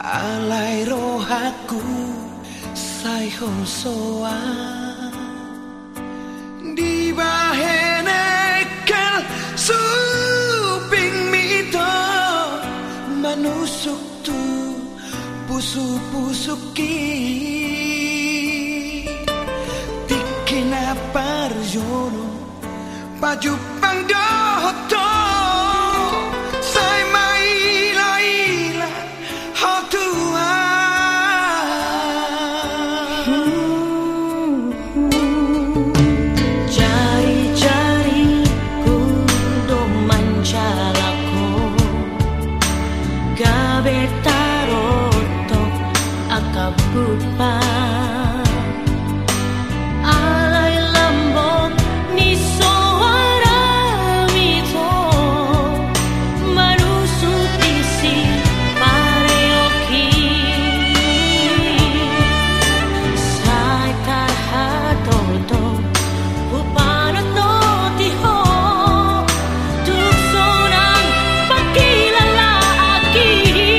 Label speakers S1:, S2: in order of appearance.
S1: alai rohaku sai hon soa di bahene kel suping mito manusuk tu pusuk-pusuk ki. Tikina parjono paju pangdoto
S2: bertarotto akapupa alai lambon ni soara mito marusutisi pareoki sai tarhatotto Aquí.